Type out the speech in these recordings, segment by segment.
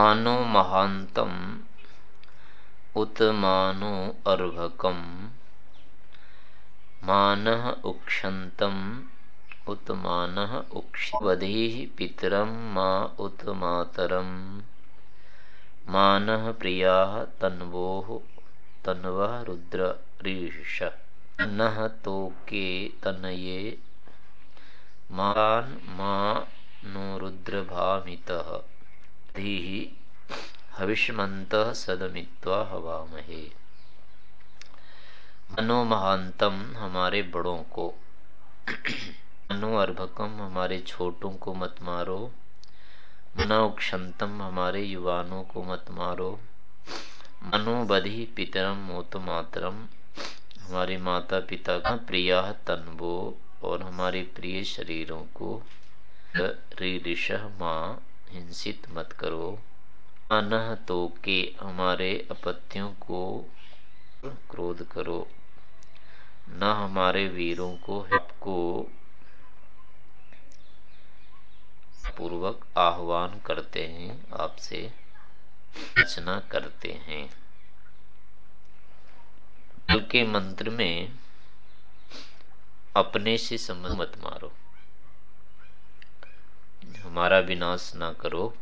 मानो महांतम उत मानो अर्भकम मान उक्षतम उत मान उक्षवधि पितरम मा उत मातरम मान प्रिया तन्वो तन्व रुद्र ऋष न तो के तनये मान मा नो रुद्र भामित हविष्मंत सदमित्वा हवामहे। मनो महानतम हमारे बड़ों को मनो अर्भकम हमारे छोटों को मत मारो मनो क्षंतम हमारे युवानों को मत मारो, मनोबधि पितरम मोत मातरम, हमारे माता पिता का प्रिया तनवो और हमारे प्रिय शरीरों को ऋष माँ हिंसित मत करो। अनह तो के हमारे अपत्यों को क्रोध करो। न हमारे वीरों को को पूर्वक आह्वान करते हैं, आपसे रचना करते हैं। कल के मंत्र में अपने से संबंध मत मारो। हमारा विनाश ना करो।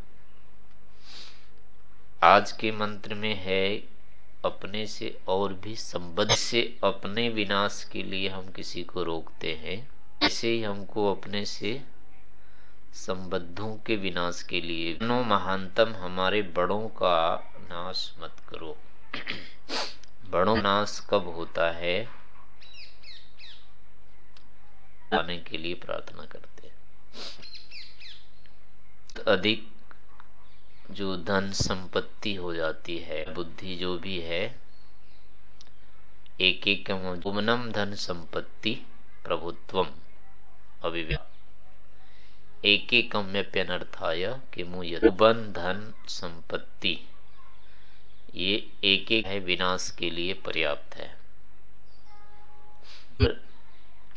आज के मंत्र में है, अपने से और भी संबद्ध से अपने विनाश के लिए हम किसी को रोकते हैं। ऐसे ही हमको अपने से संबद्धों के विनाश के लिए नो महानतम हमारे बड़ों का नाश मत करो। बड़ों नाश कब होता है? आने के लिए प्रार्थना करते हैं। अधिक जो धन संपत्ति हो जाती है, बुद्धि जो भी है एक एक उमनम धन संपत्ति प्रभुत्वम अभिव्यक्त। एक एक प्यनर्थाय कि मुबन धन संपत्ति। ये एक एक है, विनाश के लिए पर्याप्त है।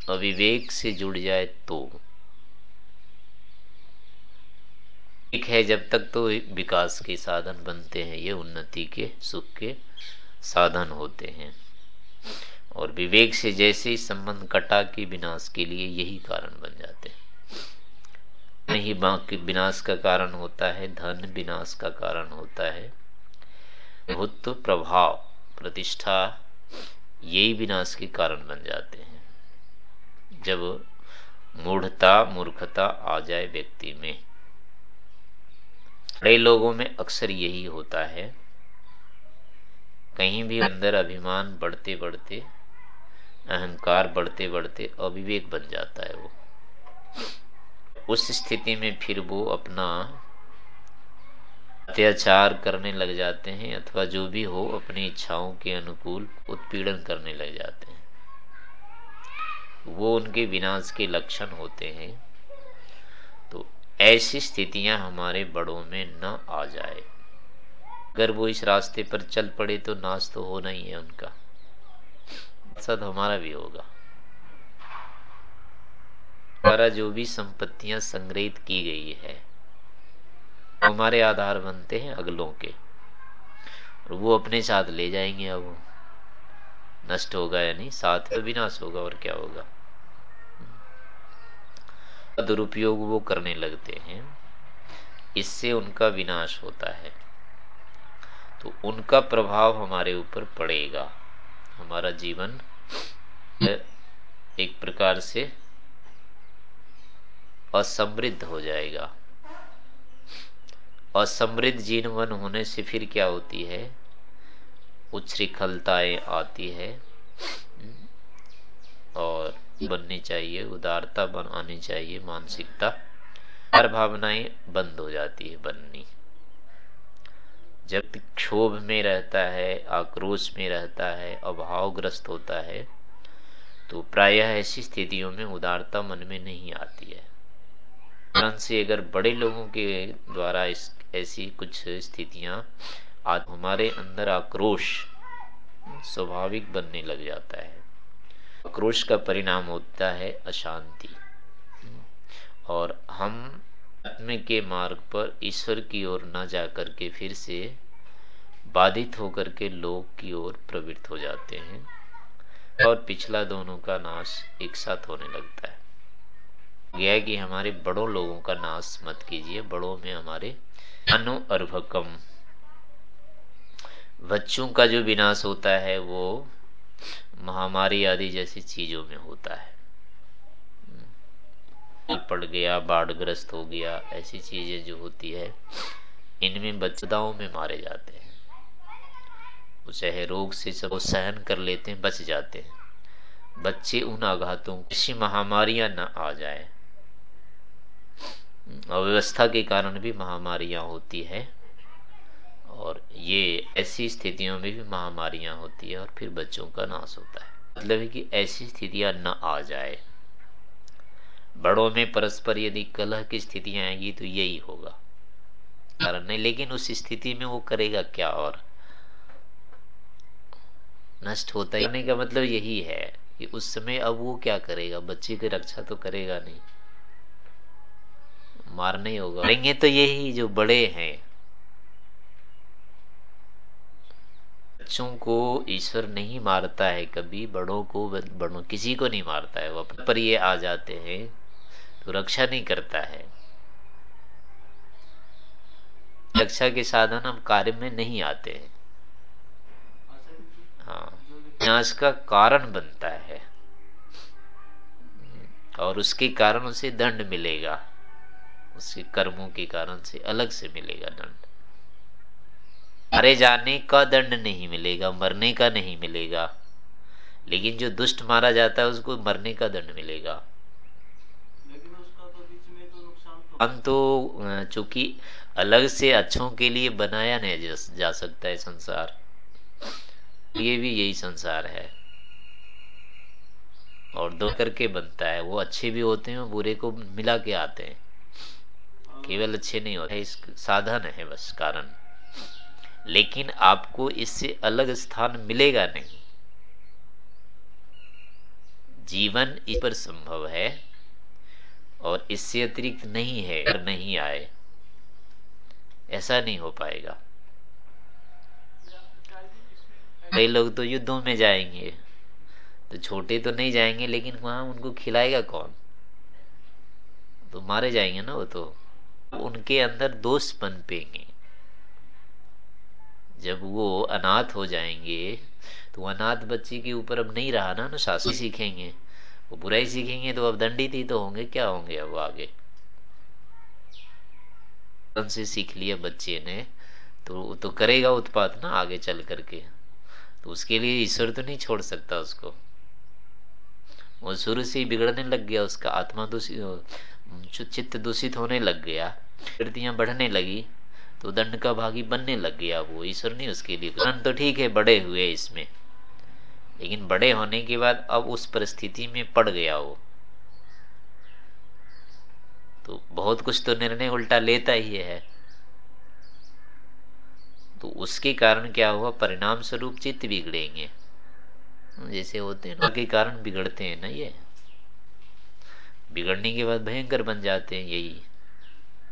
अविवेक से जुड़ जाए तो ठीक है, जब तक तो विकास के साधन बनते हैं, ये उन्नति के, सुख के साधन होते हैं। और विवेक से जैसे ही संबंध कटा के विनाश के लिए यही कारण बन जाते हैं। नहीं, बाकी विनाश का कारण होता है, धन विनाश का कारण होता है। भूत प्रभाव, प्रतिष्ठा यही विनाश के कारण बन जाते हैं। जब मूढ़ता, मूर्खता आ जाए व्यक्ति में बड़े लोगों में अक्सर यही होता है। कहीं भी अंदर अभिमान बढ़ते बढ़ते अहंकार बढ़ते बढ़ते अविवेक बन जाता है वो। उस स्थिति में फिर वो अपना अत्याचार करने लग जाते हैं अथवा जो भी हो, अपनी इच्छाओं के अनुकूल उत्पीड़न करने लग जाते हैं। वो उनके विनाश के लक्षण होते हैं। ऐसी स्थितियाँ हमारे बड़ों में न आ जाए। अगर वो इस रास्ते पर चल पड़े तो नाश तो होना ही है उनका। सद हमारा भी होगा। हमारा जो भी संपत्तियाँ संग्रहित की गई है हमारे आधार बनते हैं अगलों के। और वो अपने साथ ले जाएँगे अब। नष्ट होगा या नहीं, साथ तो विनाश होगा और क्या होगा? दुरुपयोग वो करने लगते हैं, इससे उनका विनाश होता है। तो उनका प्रभाव हमारे ऊपर पड़ेगा। हमारा जीवन एक प्रकार से असमृद्ध हो जाएगा। असमृद्ध जीवन होने से फिर क्या होती है? उच्छृखलताएँ आती है, और बननी चाहिए, उदारता बन आनी चाहिए, मानसिकता। हर भावनाएँ बंद हो जाती है बननी। जब क्षोभ में रहता है, आक्रोश में रहता है, अभावग्रस्त होता है तो प्रायः ऐसी स्थितियों में उदारता मन में नहीं आती है। से अगर बड़े लोगों के द्वारा इस, ऐसी कुछ स्थितियाँ आज हमारे अंदर आक्रोश स्वाभाविक बनने लग जाता है। आक्रोश का परिणाम होता है अशांति। और हम आत्म के मार्ग पर ईश्वर की ओर न जाकर के फिर से बाधित होकर के लोक की ओर प्रवृत्त हो जाते हैं और पिछला दोनों का नाश एक साथ होने लगता है। गया कि हमारे बड़ों लोगों का नाश मत कीजिए, बड़ों में हमारे अनु अर्भकम। बच्चों का जो विनाश होता है वो महामारी आदि जैसी चीज़ों में होता है। पड़ गया, बाढ़ग्रस्त हो गया, ऐसी चीज़ें जो होती है, इनमें बचदाओं में मारे जाते हैं। चाहे रोग से सब सहन कर लेते हैं, बच जाते हैं। बच्चे उन आघातों ऐसी महामारियाँ न आ जाए। अव्यवस्था के कारण भी महामारियाँ होती है। और ये ऐसी स्थितियों में भी महामारियाँ होती है और फिर बच्चों का नाश होता है। मतलब है कि ऐसी स्थितियाँ न आ जाए। बड़ों में परस्पर यदि कलह की स्थितियाँ आएँगी तो यही होगा। कारण नहीं, लेकिन उस स्थिति में वो करेगा क्या और? नष्ट होता ही का मतलब यही है कि उस समय अब वो क्या करेगा? बच्चे की रक्षा तो करेगा नहीं। मार नहीं होगा। करेंगे तो यही जो बड़े हैं बच्चों को ईश्वर नहीं मारता है, कभी बड़ों को बड़ों, किसी को नहीं मारता है, वो अपने पर ये आ जाते हैं तो रक्षा नहीं करता है। रक्षा के साधन हम कार्य में नहीं आते हैं। हाँ विनाश का कारण बनता है, और उसके कारण उसे दंड मिलेगा, उसके कर्मों के कारण से अलग से मिलेगा दंड। मारे जाने का दंड नहीं मिलेगा, मरने का नहीं मिलेगा। लेकिन जो दुष्ट मारा जाता है, उसको मरने का दंड मिलेगा। हम तो चूँकि अलग से अच्छों के लिए बनाया नहीं जा सकता है संसार, ये भी यही संसार है। और दो करके बनता है, वो अच्छे भी होते हैं बुरे को मिला के आते हैं। केवल अच्छे नहीं होते, इस साधन है बस, कारण। लेकिन आपको इससे अलग स्थान मिलेगा नहीं। जीवन इस पर संभव है और इससे अतिरिक्त नहीं है अगर नहीं आए। ऐसा नहीं हो पाएगा। कई लोग तो युद्धों में जाएँगे। तो छोटे तो नहीं जाएँगे, लेकिन वहाँ उनको खिलाएगा कौन? तो मारे जाएँगे ना वो तो। उनके अंदर दोष पनपेंगे जब वो अनाथ हो जाएँगे तो अनाथ बच्चे के ऊपर अब नहीं रहा ना शासन सीखेंगे। वो बुराई सीखेंगे तो अब दंडित ही तो होंगे, क्या होंगे अब आगे? से सीख लिया बच्चे ने तो तो करेगा उत्पात ना आगे चल करके। तो उसके लिए ईश्वर तो नहीं छोड़ सकता उसको। वो शुरू से ही बिगड़ने लग गया, उसका आत्मा दूषित चित्त दूषित होने लग गया बढ़ने लगी। तो दंड का भागी बनने लग गया वो। ईश्वर नहीं उसके लिए दंड तो ठीक है, बड़े हुए इसमें। लेकिन बड़े होने के बाद अब उस परिस्थिति में पड़ गया वो। तो बहुत कुछ तो निर्णय उल्टा लेता ही है। तो उसके कारण क्या हुआ? परिणाम स्वरूप चित्त बिगड़ेंगे। जैसे होते हैं ना के कारण बिगड़ते हैं ना ये। बिगड़ने के बाद भयंकर बन जाते हैं यही।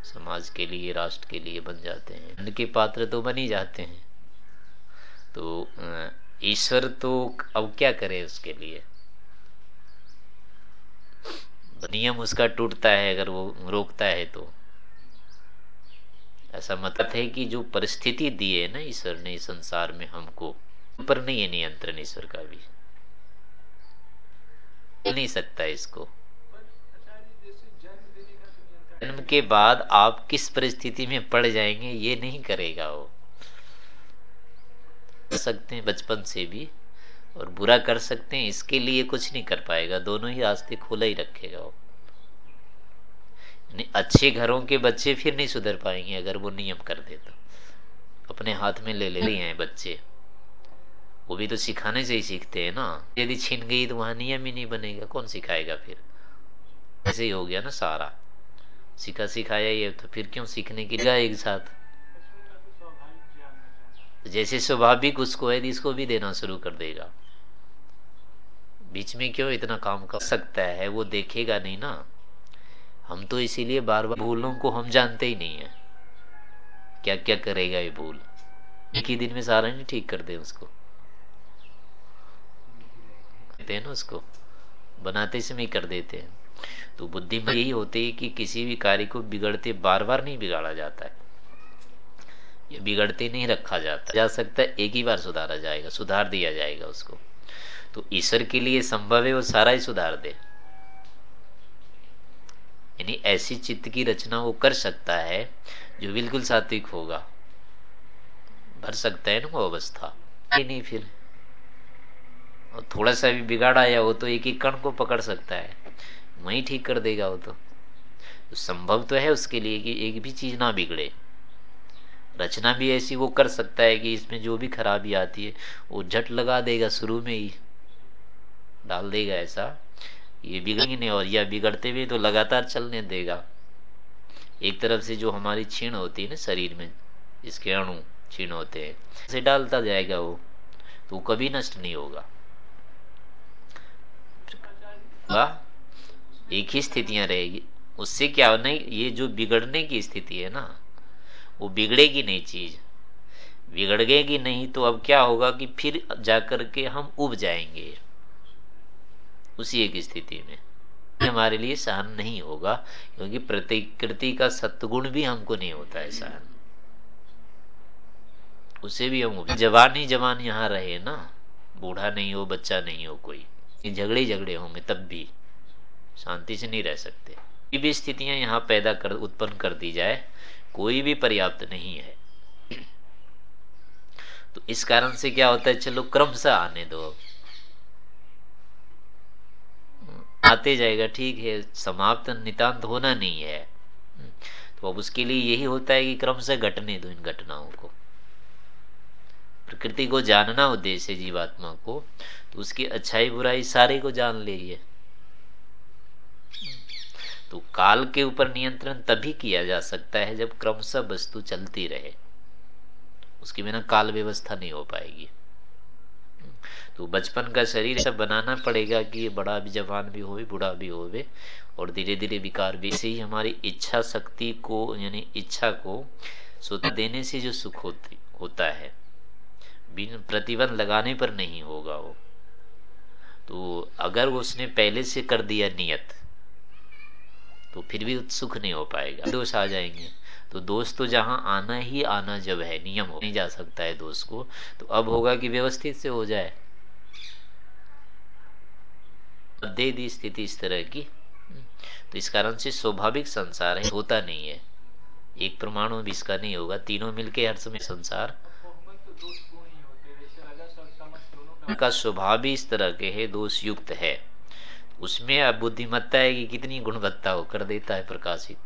समाज के लिए, राष्ट्र के लिए बन जाते हैं। उनके पात्र तो बन ही जाते हैं। तो ईश्वर तो अब क्या करे उसके लिए? नियम उसका टूटता है, अगर वो रोकता है तो। ऐसा मतलब है कि जो परिस्थिति दी है ना ईश्वर ने संसार में हमको ऊपर नहीं है नियंत्रण ईश्वर का भी। नहीं सकता इसको। जन्म के बाद आप किस परिस्थिति में पड़ जाएँगे, ये नहीं करेगा वो। सकते हैं बचपन से भी, और बुरा कर सकते हैं, इसके लिए कुछ नहीं कर पाएगा, दोनों ही रास्ते खुला ही रखेगा वो। अच्छे घरों के बच्चे फिर नहीं सुधर पाएँगे, अगर वो नियम कर दे तो। अपने हाथ में ले ले हैं बच्चे। वो भी तो सिखाने से ही सीखते हैं ना। यदि छिन गई तो वहाँ नियम ही नहीं बनेगा, कौन सिखाएगा फिर? ऐसे ही हो गया ना सारा। सिखा सिखाया ये तो फिर क्यों सीखने की जगह एक साथ? जैसे स्वाभाविक उसको है इसको भी देना शुरू कर देगा। बीच में क्यों इतना काम कर सकता है? वो देखेगा नहीं ना। हम तो इसीलिए बार बार भूलों को हम जानते ही नहीं है। क्या क्या करेगा ये भूल? एक ही दिन में सारा नहीं ठीक कर दे उसको। देते हैं ना उसको। बनाते समय कर देते हैं। तो बुद्धि में यही होती है कि किसी भी कार्य को बिगड़ते बार बार नहीं बिगाड़ा जाता है। ये बिगड़ते नहीं रखा जाता। जा सकता है, एक ही बार सुधारा जाएगा, सुधार दिया जाएगा उसको। तो ईश्वर के लिए संभव है वो सारा ही सुधार दे। यानी ऐसी चित्त की रचना वो कर सकता है, जो बिल्कुल सात्विक होगा। भर सकता है ना वो अवस्था। नहीं फिर। और थोड़ा सा भी बिगाड़ा या वो तो एक एक कण को पकड़ सकता है। वही ठीक कर देगा वो तो, तो संभव तो है उसके लिए कि एक भी चीज़ ना बिगड़े। रचना भी ऐसी वो कर सकता है कि इसमें जो भी खराबी आती है वो झट लगा देगा शुरू में ही। डाल देगा ऐसा। ये बिगड़ेंगे नहीं और या बिगड़ते हुए तो लगातार चलने देगा। एक तरफ़ से जो हमारी छीण होती है ना शरीर में इसके अणु छीण होते हैं से डालता जाएगा वो। तो कभी नष्ट नहीं होगा। एक ही स्थितियाँ रहेगी। उससे क्या नहीं, ये जो बिगड़ने की स्थिति है ना, वो बिगड़ेगी नहीं चीज़। बिगड़ेगी नहीं तो अब क्या होगा कि फिर जाकर के हम उब जाएँगे। उसी एक स्थिति में। हमारे लिए सहन नहीं होगा, क्योंकि प्रतिकृति का सत्गुण भी हमको नहीं होता है सहन। उसे भी हम जवान ही जवान यहाँ रहे ना, बूढ़ा नहीं हो, बच्चा नहीं हो कोई। झगड़े झगड़े होंगे तब भी। शांति से नहीं रह सकते। कोई भी स्थितियाँ यहाँ पैदा कर, उत्पन्न कर दी जाए, कोई भी पर्याप्त नहीं है। तो इस कारण से क्या होता है, चलो क्रम से आने दो। आते जाएगा, ठीक है, समाप्त, नितांत होना नहीं है। तो अब उसके लिए यही होता है कि क्रम से घटने दो इन घटनाओं को। प्रकृति को जानना उद्देश्य जीवात्मा को तो उसकी अच्छाई बुराई सारे को जान लीजिए तो काल के ऊपर नियंत्रण तभी किया जा सकता है जब क्रमशः वस्तु चलती रहे। उसके बिना काल व्यवस्था नहीं हो पाएगी। तो बचपन का शरीर ऐसा बनाना पड़ेगा कि ये बड़ा भी जवान भी हो बूढ़ा भी हो और धीरे धीरे विकार भी। से ही हमारी इच्छा शक्ति को, यानी इच्छा को स्वतः देने से जो सुख होती, होता है, बिन प्रतिबंध लगाने पर नहीं होगा वो। तो अगर उसने पहले से कर दिया नियत तो फिर भी सुख नहीं हो पाएगा। दोष आ जाएँगे। तो दोस्त तो जहाँ आना ही आना जब है, नियम हो। नहीं जा सकता है दोस्त को। तो अब होगा कि व्यवस्थित से हो जाए। दे दी स्थिति इस तरह की। तो इस कारण से स्वाभाविक संसार है, होता नहीं है। एक परमाणु भी इसका नहीं होगा। तीनों मिलके हर समय संसार का स्वभाव भी इस तरह के है दोष युक्त है। उसमें अब बुद्धिमत्ता है कि कितनी गुणवत्ता हो कर देता है प्रकाशित।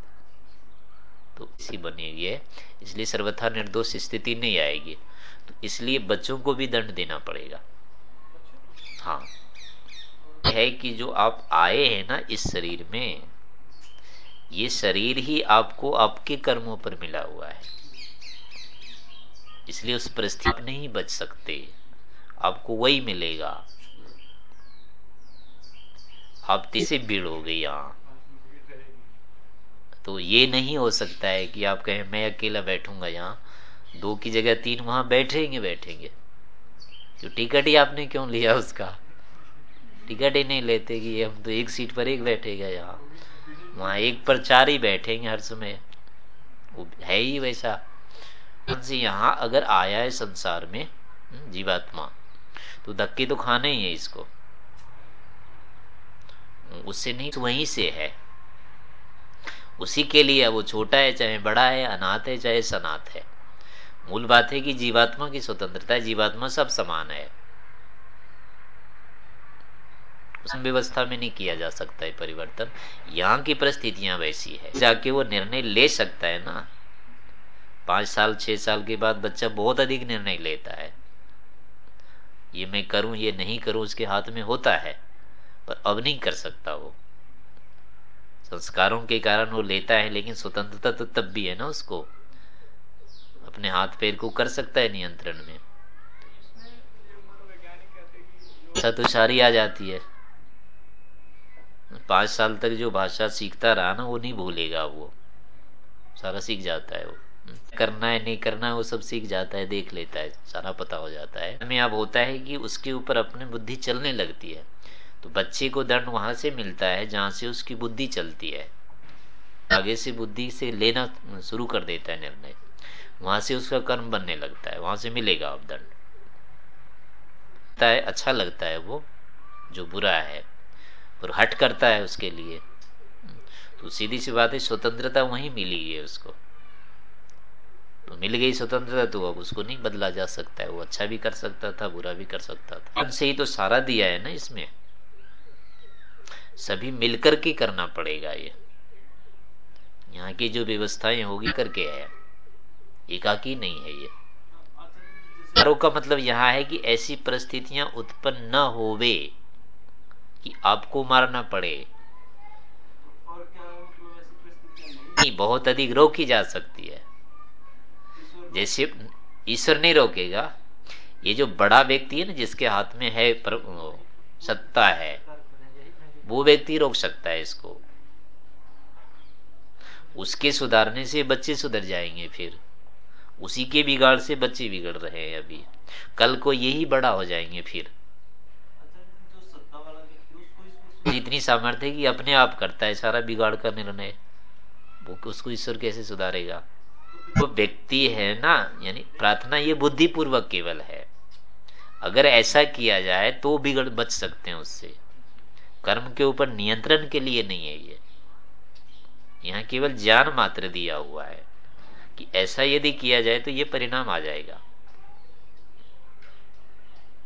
तो इसी बनेगी है। इसलिए सर्वथा निर्दोष स्थिति नहीं आएगी। तो इसलिए बच्चों को भी दंड देना पड़ेगा। हाँ। है कि जो आप आए हैं ना इस शरीर में, ये शरीर ही आपको आपके कर्मों पर मिला हुआ है। इसलिए उस परिस्थिति नहीं बच सकते। आपको वही मिलेगा। आप तीसरी भीड़ हो गई यहाँ। तो ये नहीं हो सकता है कि आप कहें मैं अकेला बैठूँगा यहाँ। दो की जगह तीन वहाँ बैठेंगे बैठेंगे। तो टिकट ही आपने क्यों लिया उसका? टिकट ही नहीं लेते कि हम तो एक सीट पर एक बैठेगा यहाँ। वहाँ एक पर चार ही बैठेंगे हर समय। वो है ही वैसा। यहाँ अगर आया है संसार में हम्म, जीवात्मा तो धक्के तो खाने ही है इसको। उससे नहीं तो वहीं से है। उसी के लिए वो छोटा है, चाहे बड़ा है, अनाथ है, चाहे सनाथ है। मूल बात है कि जीवात्मा की स्वतंत्रता है जीवात्मा सब समान है। व्यवस्था में नहीं किया जा सकता है परिवर्तन। यहाँ की परिस्थितियाँ वैसी है। जाके वो निर्णय ले सकता है ना। पाँच साल, छह साल के बाद बच्चा बहुत अधिक निर्णय लेता है। ये मैं करूँ, ये नहीं करूँ, उसके हाथ में होता है। पर अब नहीं कर सकता वो। संस्कारों के कारण वो लेता है, लेकिन स्वतंत्रता तो तब भी है ना उसको। अपने हाथ पैर को कर सकता है नियंत्रण में। तो सारी आ जाती है। पाँच साल तक जो भाषा सीखता रहा ना, वो नहीं भूलेगा वो। सारा सीख जाता है वो। करना है, नहीं करना है, वो सब सीख जाता है, देख लेता है, सारा पता हो जाता है। हमें अब होता है कि उसके ऊपर अपनी बुद्धि चलने लगती है। तो बच्चे को दंड वहाँ से मिलता है जहाँ से उसकी बुद्धि चलती है। आगे से बुद्धि से लेना शुरू कर देता है निर्णय। वहाँ से उसका कर्म बनने लगता है वहाँ से मिलेगा अब दंड। है अच्छा लगता है वो जो बुरा है और हट करता है उसके लिए। तो सीधी सी बात है स्वतंत्रता वहीं मिली है उसको। तो मिल गई स्वतंत्रता तो अब उसको नहीं बदला जा सकता है। वो अच्छा भी कर सकता था बुरा भी कर सकता था। उनसे ही तो सारा दिया है ना इसमें। सभी मिलकर के करना पड़ेगा ये। यहाँ की जो व्यवस्थाएँ होगी करके है। एकाकी नहीं है ये। आरोप का मतलब यहाँ है कि ऐसी परिस्थितियाँ उत्पन्न न होवे कि आपको मारना पड़े। नहीं, बहुत अधिक रोकी जा सकती है। जैसे ईश्वर नहीं रोकेगा। ये जो बड़ा व्यक्ति है ना, जिसके हाथ में है सत्ता है वो व्यक्ति रोक सकता है इसको। उसके सुधारने से बच्चे सुधर जाएँगे फिर। उसी के बिगाड़ से बच्चे बिगड़ रहे हैं अभी। कल को यही बड़ा हो जाएँगे फिर। इतनी सामर्थ्य कि अपने आप करता है सारा बिगाड़ का निर्णय। वो उसको ईश्वर कैसे सुधारेगा? वो व्यक्ति है ना यानी प्रार्थना ये बुद्धिपूर्वक केवल है। अगर ऐसा किया जाए तो बिगड़ बच सकते हैं उससे। कर्म के ऊपर नियंत्रण के लिए नहीं है ये। यहाँ केवल ज्ञान मात्र दिया हुआ है कि ऐसा यदि किया जाए तो ये परिणाम आ जाएगा।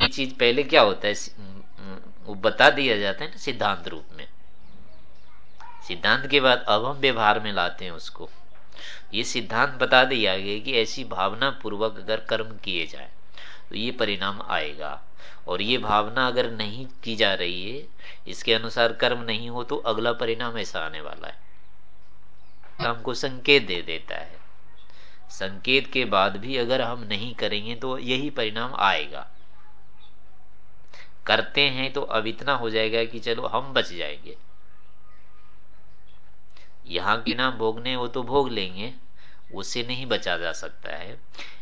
ये चीज़ पहले क्या होता है? वो बता दिया जाता है ना सिद्धांत रूप में। सिद्धांत के बाद अब हम व्यवहार में लाते हैं उसको। ये सिद्धांत बता दिया गया कि ऐसी भावना पूर्वक अगर कर्म किए जाए तो ये परिणाम आएगा। और ये भावना अगर नहीं की जा रही है, इसके अनुसार कर्म नहीं हो तो अगला परिणाम ऐसा आने वाला है। हमको संकेत दे देता है। संकेत के बाद भी अगर हम नहीं करेंगे तो यही परिणाम आएगा। करते हैं तो अब इतना हो जाएगा कि चलो हम बच जाएँगे। यहाँ के नाम भोगने वो तो भोग लेंगे। उससे नहीं बचा जा सकता है।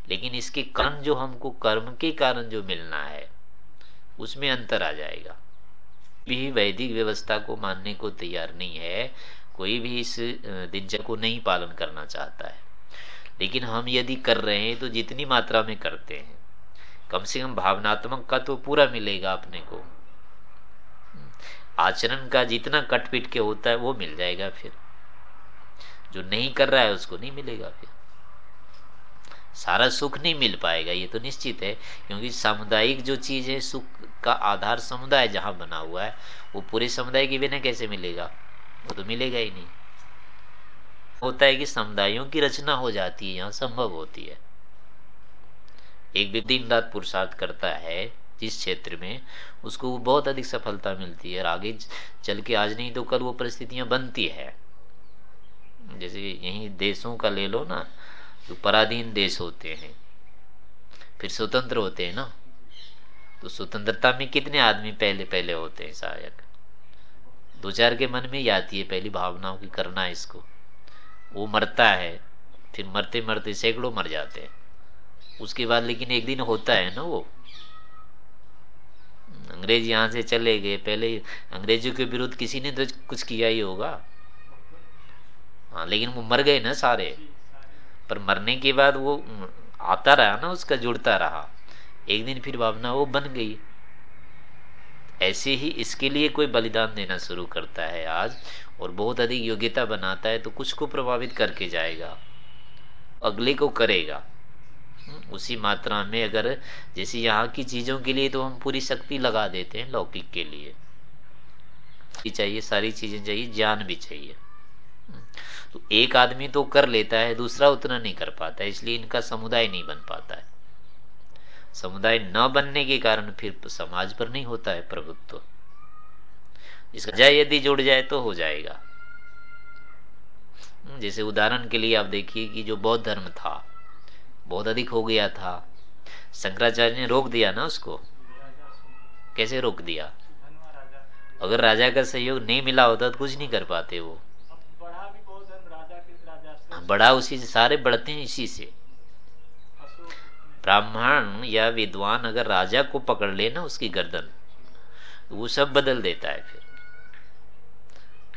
लेकिन इसके कारण जो हमको कर्म के कारण जो मिलना है, उसमें अंतर आ जाएगा। भी वैदिक व्यवस्था को मानने को तैयार नहीं है। कोई भी इस दिनचर्या को नहीं पालन करना चाहता है। लेकिन हम यदि कर रहे हैं तो जितनी मात्रा में करते हैं, कम से कम भावनात्मक का तो पूरा मिलेगा अपने को। आचरण का जितना कटपिट के होता है, वो मिल जाएगा फिर। जो नहीं कर रहा है उसको नहीं मिलेगा फिर। सारा सुख नहीं मिल पाएगा, ये तो निश्चित है, क्योंकि सामुदायिक जो चीज़ है, सुख का आधार समुदाय जहाँ बना हुआ है, वो पूरे समुदाय के बिना कैसे मिलेगा? वो तो मिलेगा ही नहीं। होता है कि समुदायों की रचना हो जाती है, यहाँ संभव होती है। एक भी दिन रात पुरुषार्थ करता है, जिस क्षेत्र में उसको बहुत अधिक सफलता मिलती है और आगे चल के आज नहीं तो कल वो परिस्थितियाँ बनती है। जैसे यही देशों का ले लो ना तो पराधीन देश होते हैं, फिर स्वतंत्र होते हैं ना। तो स्वतंत्रता में कितने आदमी पहले पहले होते हैं सहायक? दो चार के मन में ही आती है पहली भावनाओं की करना इसको। वो मरता है, फिर मरते मरते सैकड़ों मर जाते हैं। उसके बाद लेकिन एक दिन होता है ना वो। अंग्रेज़ यहाँ से चले गए, पहले अंग्रेज़ों के विरुद्ध किसी ने तो कुछ किया ही होगा। हाँ लेकिन वो मर गए ना सारे। पर मरने के बाद वो आता रहा ना, उसका जुड़ता रहा। एक दिन फिर भावना वो बन गई। ऐसे ही इसके लिए कोई बलिदान देना शुरू करता है आज, और बहुत अधिक योग्यता बनाता है तो कुछ को प्रभावित करके जाएगा, अगले को करेगा। उसी मात्रा में अगर, जैसे यहाँ की चीज़ों के लिए तो हम पूरी शक्ति लगा देते हैं, लौकिक के लिए। चाहिए, सारी चीज़ें चाहिए, ज्ञान भी चाहिए। तो एक आदमी तो कर लेता है, दूसरा उतना नहीं कर पाता है, इसलिए इनका समुदाय नहीं बन पाता है। समुदाय न बनने के कारण फिर समाज पर नहीं होता है प्रभुत्व। इसका जय यदि जुड़ जाए तो हो जाएगा। जैसे उदाहरण के लिए आप देखिए कि जो बौद्ध धर्म था, बहुत अधिक हो गया था। शंकराचार्य ने रोक दिया ना उसको? कैसे रोक दिया? अगर राजा का सहयोग नहीं मिला होता तो कुछ नहीं कर पाते वो बढ़ा भी बहुत धर्म राजा के बढ़ा उसी से, सारे बढ़ते हैं इसी से। ब्राह्मण या विद्वान अगर राजा को पकड़ लेना उसकी गर्दन, वो सब बदल देता है फिर।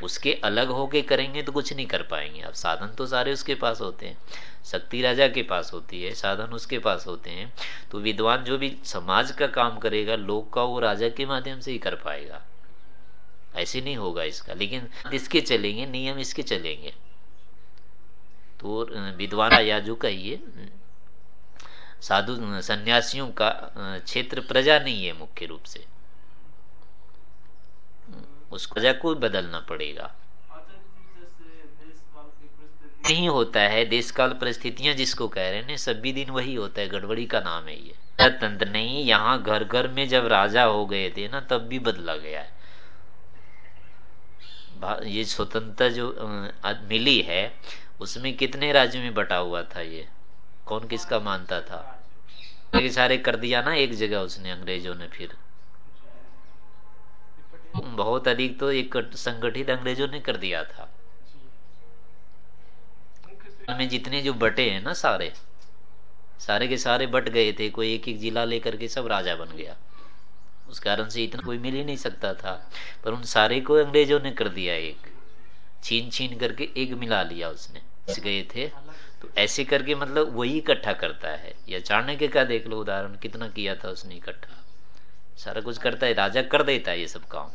उसके अलग होके करेंगे तो कुछ नहीं कर पाएँगे। अब साधन तो सारे उसके पास होते हैं। शक्ति राजा के पास होती है, साधन उसके पास होते हैं। तो विद्वान जो भी समाज का काम करेगा लोग का, वो राजा के माध्यम से ही कर पाएगा। ऐसे नहीं होगा इसका। लेकिन इसके चलेंगे, नियम इसके चलेंगे। तो विद्वान याजू का ये, साधु सन्यासियों का क्षेत्र प्रजा नहीं है मुख्य रूप से। उस प्रजा को बदलना पड़ेगा। नहीं होता है देश काल परिस्थितियाँ जिसको कह रहे हैं सभी दिन वही होता है, गड़बड़ी का नाम है ये। तंत्र नहीं, यहाँ घर घर में जब राजा हो गए थे ना, तब भी बदला गया है। ये स्वतंत्रता जो मिली है उसमें कितने राज्यों में बटा हुआ था ये? कौन किसका मानता था? सारे कर दिया ना एक जगह उसने, अंग्रेज़ों ने फिर। बहुत अधिक तो एक संगठित अंग्रेज़ों ने कर दिया था। में जितने जो बटे हैं ना सारे सारे के सारे बट गए थे, कोई एक एक जिला लेकर के सब राजा बन गया। उस कारण से इतना कोई मिल ही नहीं सकता था। पर उन सारे को अंग्रेज़ों ने कर दिया एक। छीन छीन करके एक मिला लिया उसने। गए थे तो ऐसे करके मतलब वही इकट्ठा करता है। या चाणक्य का देख लो उदाहरण, कितना किया था उसने इकट्ठा? सारा कुछ करता है, राजा कर देता है ये सब काम।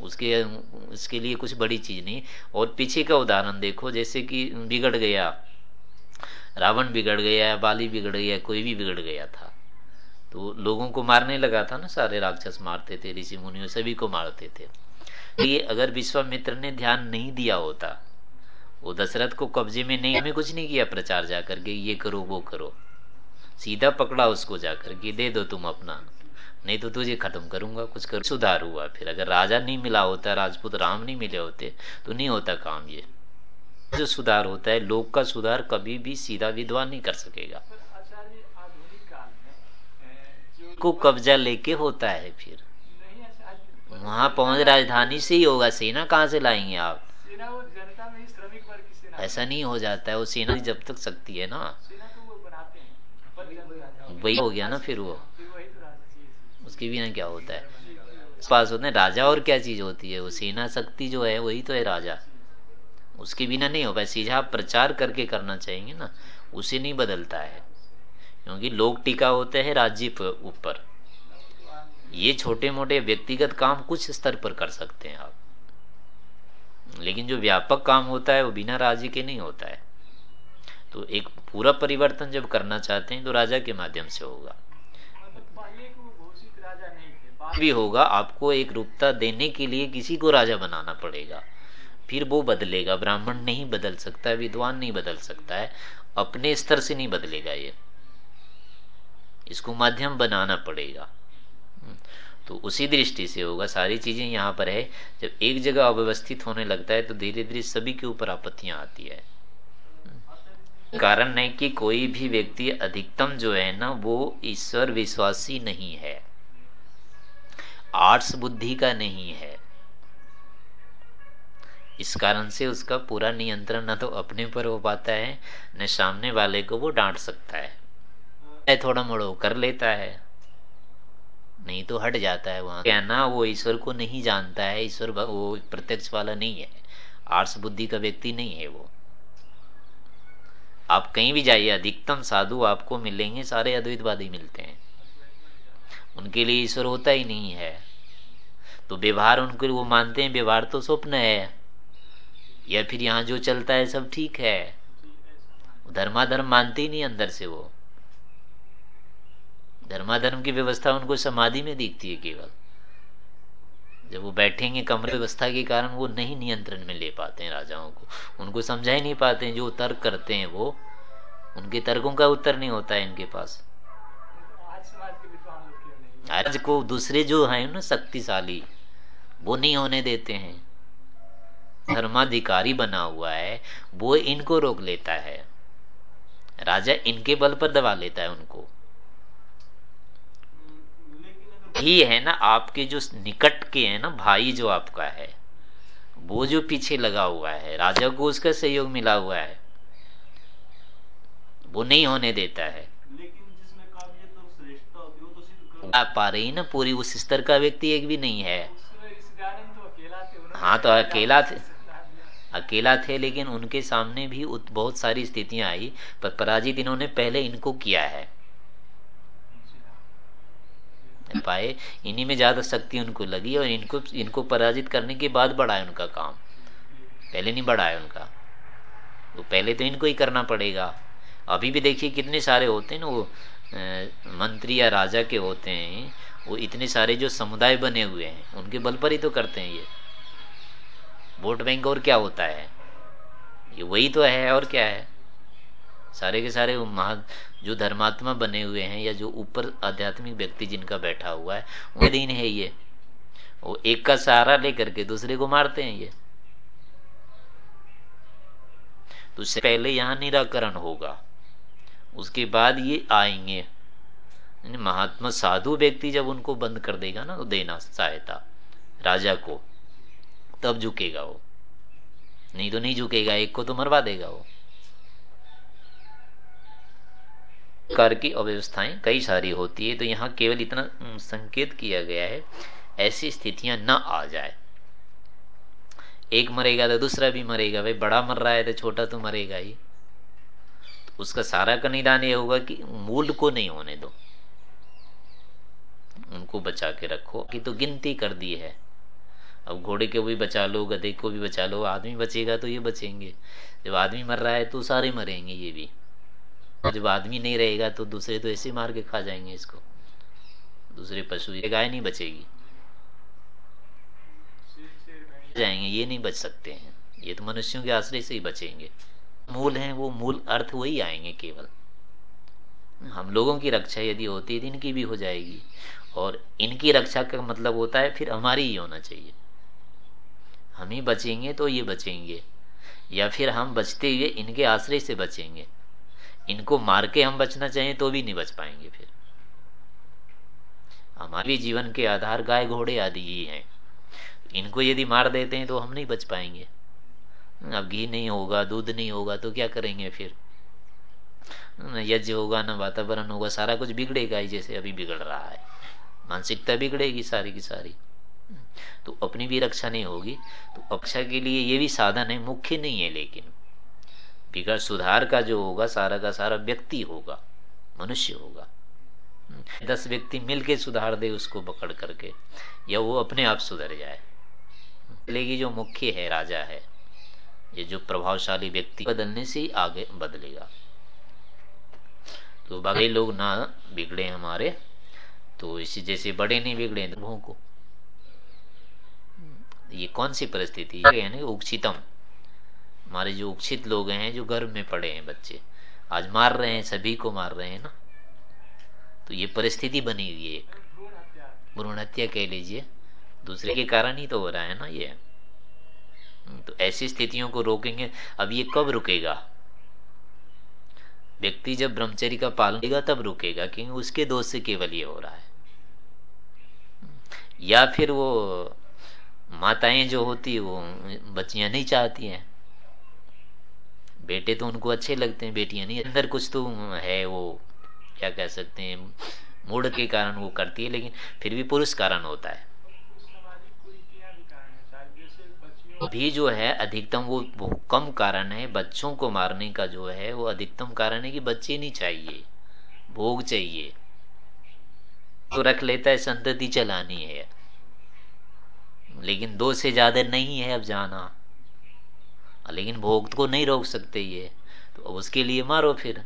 उसके उसके लिए कुछ बड़ी चीज़ नहीं। और पीछे का उदाहरण देखो, जैसे कि बिगड़ गया, रावण बिगड़ गया, बाली बिगड़ गया, कोई भी बिगड़ गया था। तो लोगों को मारने लगा था ना, सारे राक्षस मारते थे, ऋषि मुनियों सभी को मारते थे। ये अगर विश्वामित्र ने ध्यान नहीं दिया होता वो दशरथ को कब्जे में, नहीं, हमें कुछ नहीं किया, प्रचार जाकर के, ये करो, वो करो। सीधा पकड़ा उसको जाकर के, दे दो तुम अपना, नहीं तो तुझे खत्म करूँगा, कुछ कर, सुधार हुआ। फिर अगर राजा नहीं मिला होता, राजपूत राम नहीं मिले होते तो नहीं होता काम ये। जो सुधार होता है लोग का सुधार कभी भी सीधा विद्वान नहीं कर सकेगा। को कब्जा लेके होता है फिर। वहाँ पहुँच राजधानी से ही होगा, सेना कहाँ से लाएँगे आप? ऐसा नहीं हो जाता है वो सेना जब तक सकती है ना। वही हो गया ना फिर वो। उसके बिना क्या होता है? पास होते हैं राजा और क्या चीज़ होती है? वो सेना शक्ति जो है वही तो है राजा। उसके बिना नहीं हो पाए सीधा प्रचार करके करना चाहिए ना उसे नहीं बदलता है। क्योंकि लोग टीका होते हैं राज्य ऊपर। ये छोटे मोटे व्यक्तिगत काम कुछ स्तर पर कर सकते हैं आप। लेकिन जो व्यापक काम होता है, वो बिना राज्य के नहीं होता है। तो एक पूरा परिवर्तन जब करना चाहते हैं तो राजा के माध्यम से होगा। भी होगा, आपको एक रूपता देने के लिए किसी को राजा बनाना पड़ेगा। फिर वो बदलेगा। ब्राह्मण नहीं बदल सकता है विद्वान नहीं बदल सकता है। अपने स्तर से नहीं बदलेगा ये। इसको माध्यम बनाना पड़ेगा। तो उसी दृष्टि से होगा। सारी चीज़ें यहाँ पर है। जब एक जगह अव्यवस्थित होने लगता है तो धीरे धीरे सभी के ऊपर आपत्तियाँ आती है। कारण है कि कोई भी व्यक्ति अधिकतम जो है ना, वो ईश्वर विश्वासी नहीं है। आर्ट्स बुद्धि का नहीं है। इस कारण से उसका पूरा नियंत्रण न तो अपने पर हो पाता है, न सामने वाले को वो डांट सकता है। थोड़ा मोड़ो कर लेता है। नहीं तो हट जाता है वहाँ। कहना वो ईश्वर को नहीं जानता है, ईश्वर वो प्रत्यक्ष वाला नहीं है। आर्ट्स बुद्धि का व्यक्ति नहीं है वो। आप कहीं भी जाइए, अधिकतम साधु आपको मिलेंगे, सारे अद्वैतवादी मिलते हैं। उनके लिए ईश्वर होता ही नहीं है। तो व्यवहार उनको वो मानते हैं, व्यवहार तो स्वप्न है। या फिर यहाँ जो चलता है सब ठीक है। धर्माधर्म मानते ही नहीं अंदर से वो। धर्माधर्म की व्यवस्था उनको समाधि में दिखती है केवल। जब वो बैठेंगे कमरे व्यवस्था के कारण वो नहीं नियंत्रण में ले पाते हैं राजाओं को। उनको समझा ही नहीं पाते हैं, जो तर्क करते हैं वो, उनके तर्कों का उत्तर नहीं होता है इनके पास। आज को दूसरे जो है ना शक्तिशाली, वो नहीं होने देते हैं। धर्माधिकारी बना हुआ है, वो इनको रोक लेता है। राजा इनके बल पर दबा लेता है उनको। ही है ना आपके जो निकट के है ना भाई जो आपका है वो जो पीछे लगा हुआ है राजा को उसका सहयोग मिला हुआ है वो नहीं होने देता है। है वो तो आ पा रही ना पूरी उस स्तर का व्यक्ति एक भी नहीं है। तो अकेला हाँ तो अकेला थे। अकेला थे लेकिन उनके सामने भी बहुत सारी स्थितियाँ आई पर पराजित इन्होंने पहले इनको किया है। पाए, इन्हीं में ज़्यादा शक्ति उनको लगी और इनको इनको पराजित करने के बाद बढ़ा है उनका काम। पहले नहीं बढ़ा है उनका। तो पहले तो इनको ही करना पड़ेगा। अभी भी देखिए कितने सारे होते हैं ना, वो मंत्री या राजा के होते हैं, वो इतने सारे जो समुदाय बने हुए हैं, उनके बल पर ही तो करते हैं ये। वोट बैंक और क्या होता है? ये वही तो है, और क्या है? सारे के सारे महा जो धर्मात्मा बने हुए हैं या जो ऊपर आध्यात्मिक व्यक्ति जिनका बैठा हुआ है उनके दिन है ये। वो एक का सहारा लेकर के दूसरे को मारते हैं ये। तो उससे पहले यहाँ निराकरण होगा। उसके बाद ये आएँगे। महात्मा साधु व्यक्ति जब उनको बंद कर देगा ना तो देना सहायता, राजा को, तब झुकेगा वो। नहीं तो नहीं झुकेगा, एक को तो मरवा देगा वो। प्रकार की अव्यवस्थाएँ कई सारी होती है तो यहाँ केवल इतना संकेत किया गया है, ऐसी स्थितियाँ न आ जाए। एक मरेगा तो दूसरा भी मरेगा, भाई बड़ा मर रहा है तो छोटा तो मरेगा ही। तो उसका सारा का निदान ये होगा कि मूल को नहीं होने दो। उनको बचा के रखो, कि तो गिनती कर दी है। अब घोड़े को भी बचा लो, गधे को भी बचा लो, आदमी बचेगा तो ये बचेंगे। जब आदमी मर रहा है तो सारे मरेंगे, ये भी। जब आदमी नहीं रहेगा तो दूसरे तो ऐसे मार के खा जाएँगे इसको। दूसरे पशु गाय नहीं बचेगी। जाएँगे, ये नहीं बच सकते हैं। ये तो मनुष्यों के आश्रय से ही बचेंगे। मूल है, वो मूल अर्थ वही आएँगे केवल। हम लोगों की रक्षा यदि होती है तो इनकी भी हो जाएगी। और इनकी रक्षा का मतलब होता है, फिर हमारी ही होना चाहिए। हम ही बचेंगे तो ये बचेंगे। या फिर हम बचते हुए इनके आश्रय से बचेंगे। इनको मार के हम बचना चाहें तो भी नहीं बच पाएँगे फिर। हमारे जीवन के आधार गाय घोड़े आदि ही हैं। इनको यदि मार देते हैं तो हम नहीं बच पाएँगे। अब घी नहीं होगा, दूध नहीं होगा तो क्या करेंगे फिर? न यज्ञ होगा, न वातावरण होगा, सारा कुछ बिगड़ेगा ही जैसे अभी बिगड़ रहा है। मानसिकता बिगड़ेगी सारी की सारी। तो अपनी भी रक्षा नहीं होगी तो रक्षा के लिए ये भी साधन है, मुख्य नहीं है लेकिन। बिगड़ सुधार का जो होगा, सारा का सारा व्यक्ति होगा, मनुष्य होगा। दस व्यक्ति मिलके सुधार दे उसको पकड़ करके, या वो अपने आप सुधर जाए। लेगी जो मुख्य है, राजा है, ये जो प्रभावशाली व्यक्ति बदलने से आगे बदलेगा। तो बाकी लोग ना बिगड़े हमारे तो इसी जैसे बड़े नहीं बिगड़े तो को। ये कौन सी परिस्थिति? है ना उक्षितम हमारे जो उक्षित लोग हैं, जो गर्भ में पड़े हैं बच्चे, आज मार रहे हैं, सभी को मार रहे हैं ना? तो ये परिस्थिति बनी हुई है एक। भ्रूण हत्या कह लीजिए। दूसरे के कारण ही तो हो रहा है ना ये। तो ऐसी स्थितियों को रोकेंगे। अब ये कब रुकेगा? व्यक्ति जब ब्रह्मचर्य का पालन करेगा, तब रुकेगा, क्योंकि उसके दोष से केवल ये हो रहा है। या फिर वो माताएँ जो होती है, वो बच्चियाँ नहीं चाहती हैं। बेटे तो उनको अच्छे लगते हैं, बेटियाँ नहीं, अंदर कुछ तो है वो, क्या कह सकते हैं, मूड के कारण वो करती है, लेकिन फिर भी पुरुष कारण होता है। अभी जो है, अधिकतम वो कम कारण है, बच्चों को मारने का जो है, वो अधिकतम कारण है कि बच्चे नहीं चाहिए, भोग चाहिए। तो रख लेता है, संतति चलानी है। लेकिन दो से ज़्यादा नहीं है, अब जाना। लेकिन भोग को नहीं रोक सकते ये। तो उसके लिए मारो फिर।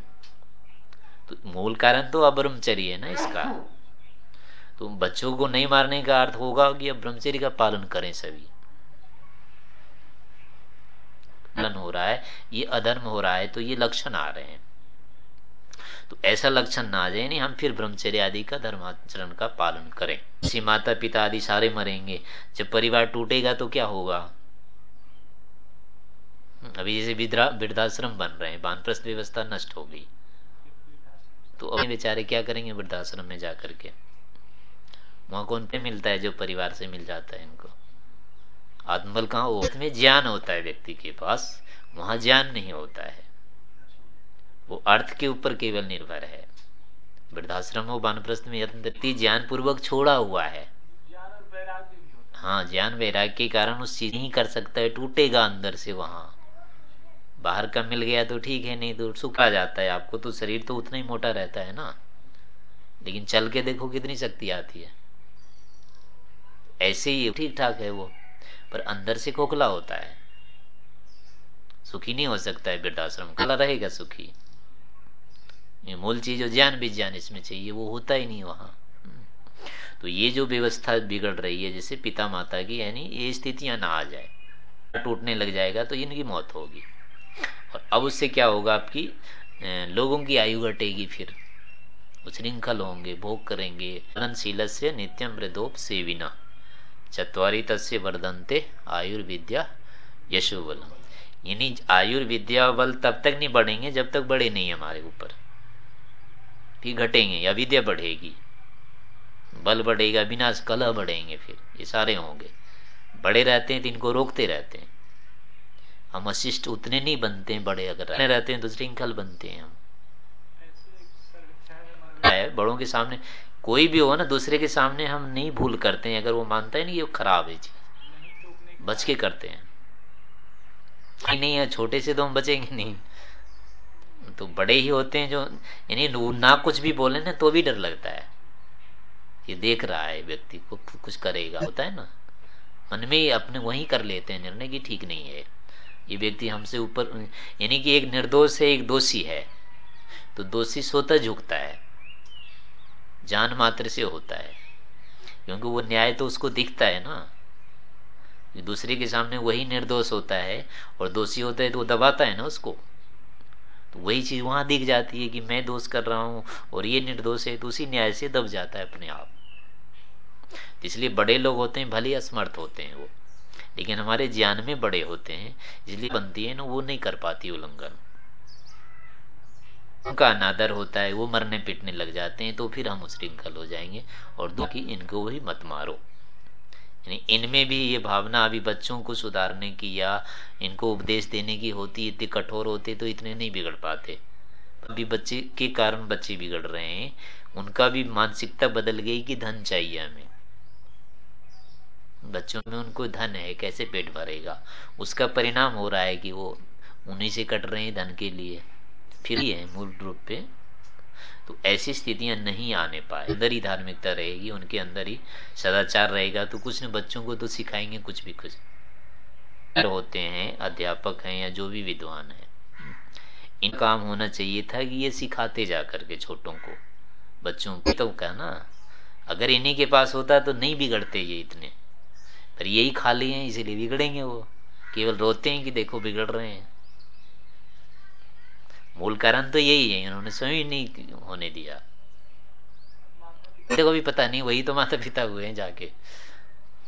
तो मूल कारण तो अब्रह्मचर्य है ना इसका। तो बच्चों को नहीं मारने का अर्थ होगा कि अब ब्रह्मचर्य का पालन करें सभी। पालन हो रहा है, ये अधर्म हो रहा है तो ये लक्षण आ रहे हैं। तो ऐसा लक्षण ना आ जाए, नहीं, हम फिर ब्रह्मचर्य आदि का धर्माचरण का पालन करें। माता पिता आदि सारे मरेंगे। जब परिवार टूटेगा तो क्या होगा? अभी जैसे वृद्धाश्रम बन रहे हैं, वानप्रस्थ व्यवस्था नष्ट हो गई। तो अभी बेचारे क्या करेंगे वृद्धाश्रम में जाकर के? वहाँ कौन पे मिलता है जो परिवार से मिल जाता है इनको? आत्मबल कहा वो में ज्ञान होता है व्यक्ति के पास, वहाँ ज्ञान नहीं होता है। वो अर्थ के ऊपर केवल निर्भर है। वृद्धाश्रम हो, वानप्रस्थ में यत्न ज्ञान पूर्वक छोड़ा हुआ है। हाँ ज्ञान वैराग्य के कारण उस चीज़ नहीं कर सकता है, टूटेगा अंदर से वहाँ। बाहर का मिल गया तो ठीक है, नहीं तो सुखा जाता है। आपको तो शरीर तो उतना ही मोटा रहता है ना। लेकिन चल के देखो कितनी शक्ति आती है। ऐसे ही ठीक ठाक है वो, पर अंदर से खोखला होता है। सुखी नहीं हो सकता है वृद्धाश्रम। कला रहेगा सुखी। ये मूल चीज़ जो ज्ञान विज्ञान इसमें चाहिए, वो होता ही नहीं वहाँ। तो ये जो व्यवस्था बिगड़ रही है, जैसे पिता माता की, यानी ये स्थितियाँ ना आ जाए, टूटने लग जाएगा तो इनकी मौत होगी। और अब उससे क्या होगा आपकी लोगों की आयु घटेगी फिर। उच्छृंखल होंगे, भोग करेंगे। अनशील से नित्यम मृदोप सेविना। चतवारी तस्य वर्धनते आयुर्विद्या यशोबल यानी आयुर्विद्या बल तब तक नहीं बढ़ेंगे जब तक बढ़े नहीं हमारे ऊपर। फिर घटेंगे, या विद्या बढ़ेगी। बल बढ़ेगा, विनाश, कलह बढ़ेंगे फिर। ये सारे होंगे। बड़े रहते हैं तो इनको रोकते रहते हैं। हम अशिष्ट उतने नहीं बनते हैं बड़े अगर रहते हैं तो श्रृंखल बनते हैं हम। है बड़ों के सामने कोई भी हो ना दूसरे के सामने हम नहीं भूल करते हैं अगर वो मानता है ना ये खराब है चीज़। बच के करते हैं। नहीं, नहीं है छोटे से तो हम बचेंगे नहीं। तो बड़े ही होते हैं जो यानी ना कुछ भी बोले ना तो भी डर लगता है। ये देख रहा है व्यक्ति को कुछ करेगा होता है ना। मन में अपने वही कर लेते हैं निर्णय की ठीक नहीं है। ये व्यक्ति हमसे ऊपर, यानी कि एक निर्दोष है, एक दोषी है। तो दोषी सोता झुकता है। जान मात्र से होता है। क्योंकि वो न्याय तो उसको दिखता है ना। दूसरे के सामने वही निर्दोष होता है और दोषी होता है तो वो दबाता है ना उसको। तो वही चीज़ वहाँ दिख जाती है कि मैं दोष कर रहा हूँ और ये निर्दोष है तो उसी न्याय से दब जाता है अपने आप। इसलिए बड़े लोग होते हैं, भले असमर्थ होते हैं वो। लेकिन हमारे ज्ञान में बड़े होते हैं इसलिए बनती है ना, वो नहीं कर पाती उल्लंघन। उनका अनादर होता है, वो मरने पिटने लग जाते हैं तो फिर हम श्रृंखल हो जाएँगे, और दो की इनको वही मत मारो। यानी इनमें भी ये भावना, अभी बच्चों को सुधारने की या इनको उपदेश देने की होती, इतने कठोर होते तो इतने नहीं बिगड़ पाते। अभी बच्चे के कारण बच्चे बिगड़ रहे हैं, उनका भी मानसिकता बदल गई कि धन चाहिए हमें। बच्चों में उनको धन है, कैसे पेट भरेगा? उसका परिणाम हो रहा है कि वो उन्हीं से कट रहे हैं धन के लिए। फिर ही है, मूल रूप पे तो ऐसी स्थितियाँ नहीं आने पाए। अंदर ही धार्मिकता रहेगी, उनके अंदर ही सदाचार रहेगा। तो कुछ न बच्चों को तो सिखाएँगे कुछ भी कुछ। होते हैं, अध्यापक हैं या जो भी विद्वान है इन काम होना चाहिए था कि ये सिखाते जा करके छोटों को, बच्चों को। तो क्या ना, अगर इन्हीं के पास होता तो नहीं बिगड़ते ये इतने। पर यही खा लिए हैं, इसीलिए बिगड़ेंगे वो। केवल रोते हैं कि देखो बिगड़ रहे हैं। मूल कारण तो यही है, इन्होंने स्वयं नहीं होने दिया। देखो भी पता नहीं, वही तो माता पिता हुए हैं जाके।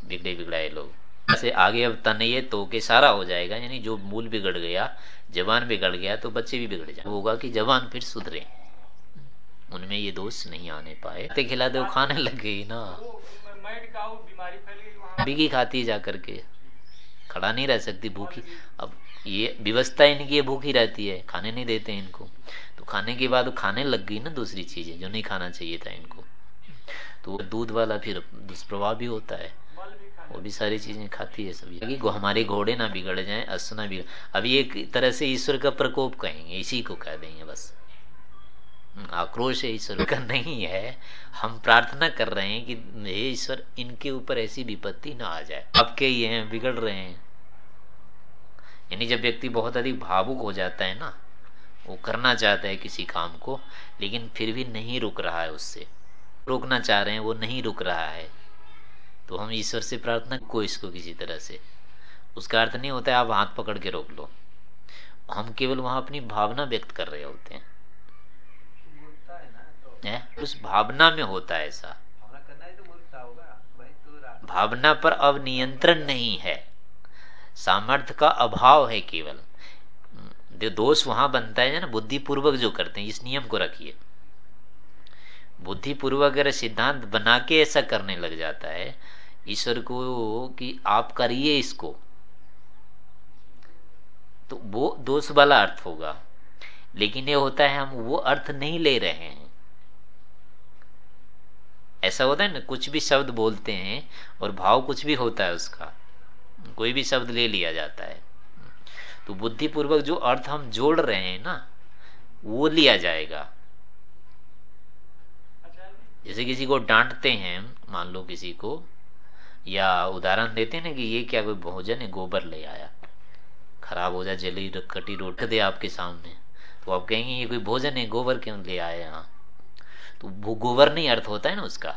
बिगड़े बिगड़ाए लोग। ऐसे आगे अब तनये तो के सारा हो जाएगा, यानी जो मूल बिगड़ गया, जवान बिगड़ गया तो बच्चे भी बिगड़ जाए होगा कि जवान फिर सुधरे। उनमें ये दोष नहीं आने पाए। खिला दो, खाने लग गई ना। बिगी खाती है जाकर के खड़ा नहीं रह सकती भूखी। अब ये व्यवस्था इनकी भूखी रहती है। खाने नहीं देते इनको। तो खाने के बाद खाने लग गई ना दूसरी चीज़ें जो नहीं खाना चाहिए था इनको। तो दूध वाला फिर दुष्प्रभाव भी होता है। वो भी सारी चीज़ें खाती है सभी। हमारे घोड़े ना बिगड़ जाए अश्व ना बिगड़ अभी एक तरह से ईश्वर का प्रकोप कहेंगे इसी को कह देंगे बस। आक्रोश ईश्वर का नहीं है। हम प्रार्थना कर रहे हैं कि, हे ईश्वर, इनके ऊपर ऐसी विपत्ति ना आ जाए। अब के ये हैं? बिगड़ रहे हैं। यानी जब व्यक्ति बहुत अधिक भावुक हो जाता है ना, वो करना चाहता है किसी काम को, लेकिन फिर भी नहीं रुक रहा है उससे। रोकना चाह रहे हैं, वो नहीं रुक रहा है। तो हम ईश्वर से प्रार्थना को इसको किसी तरह से। उसका अर्थ नहीं होता है, आप हाथ पकड़ के रोक लो। हम केवल वहाँ अपनी भावना व्यक्त कर रहे होते हैं। है? उस भावना में होता है ऐसा। भावना पर अब नियंत्रण नहीं है। सामर्थ्य का अभाव है केवल। जो दोष वहाँ बनता है ना बुद्धि पूर्वक जो करते हैं इस नियम को रखिए। बुद्धिपूर्वक अगर सिद्धांत बना के ऐसा करने लग जाता है ईश्वर को कि आप करिए इसको तो वो दोष वाला अर्थ होगा। लेकिन ये होता है हम वो अर्थ नहीं ले रहे हैं। ऐसा होता है ना, कुछ भी शब्द बोलते हैं और भाव कुछ भी होता है उसका, कोई भी शब्द ले लिया जाता है। तो बुद्धिपूर्वक जो अर्थ हम जोड़ रहे हैं ना, वो लिया जाएगा। जैसे किसी को डांटते हैं, मान लो किसी को, या उदाहरण देते हैं ना कि ये क्या कोई भोजन है, गोबर ले आया, खराब हो जाए जली, कटी रोट दे आपके सामने तो आप कहेंगे, ये कोई भोजन है, गोबर क्यों ले आए यहाँ तो वो गोबर नहीं अर्थ होता है ना उसका।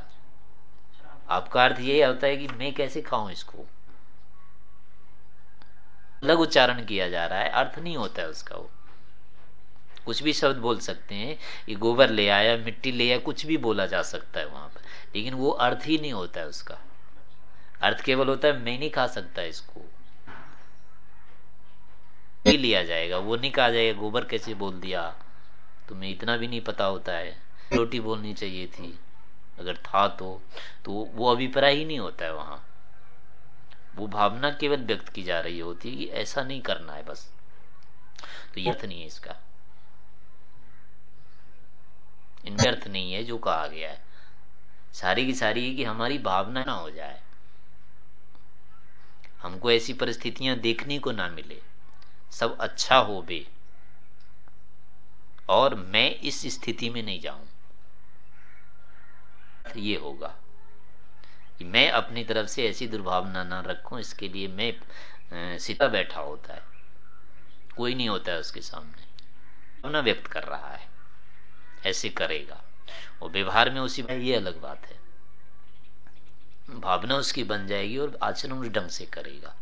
आपका अर्थ ये होता है कि मैं कैसे खाऊं इसको? अलग उच्चारण किया जा रहा है, अर्थ नहीं होता है उसका वो। कुछ भी शब्द बोल सकते हैं ये गोबर ले आया, मिट्टी ले आया, कुछ भी बोला जा सकता है वहाँ पर, लेकिन वो अर्थ ही नहीं होता है उसका। अर्थ केवल होता है, मैं नहीं खा सकता इसको। लिया जाएगा, वो नहीं कहा जाएगा, गोबर कैसे बोल दिया? तुम्हें इतना भी नहीं पता होता है। रोटी बोलनी चाहिए थी। अगर था तो तो वो अभिप्राय ही नहीं होता है वहाँ। वो भावना केवल व्यक्त की जा रही होती है कि ऐसा नहीं करना है बस। तो ये अर्थ नहीं है इसका। इनमें अर्थ नहीं है जो कहा गया है। सारी की सारी है कि हमारी भावना ना हो जाए। हमको ऐसी परिस्थितियाँ देखने को ना मिले। सब अच्छा हो बे। और मैं इस स्थिति में नहीं जाऊँ। ये होगा कि मैं अपनी तरफ़ से ऐसी दुर्भावना ना रखूँ, इसके लिए मैं सीता बैठा होता है। कोई नहीं होता है उसके सामने। भावना व्यक्त कर रहा है। ऐसे करेगा। और व्यवहार में उसी में ये अलग बात है। भावना उसकी बन जाएगी और आचरण उस ढंग से करेगा।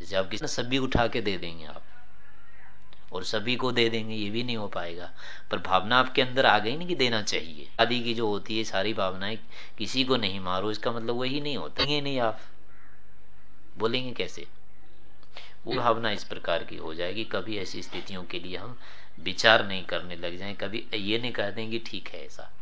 जैसे आप किसी सभी उठा के दे देंगे आप। और सभी को दे देंगे, ये भी नहीं हो पाएगा। पर भावना आपके अंदर आ गई ना कि देना चाहिए। शादी की जो होती है, सारी भावनाएँ किसी को नहीं मारो, इसका मतलब वही नहीं होता। नहीं आप। बोलेंगे कैसे? वो भावना इस प्रकार की हो जाएगी, कभी ऐसी स्थितियों के लिए हम विचार नहीं करने लग जाए, कभी ये नहीं कह देंगे ठीक है ऐसा।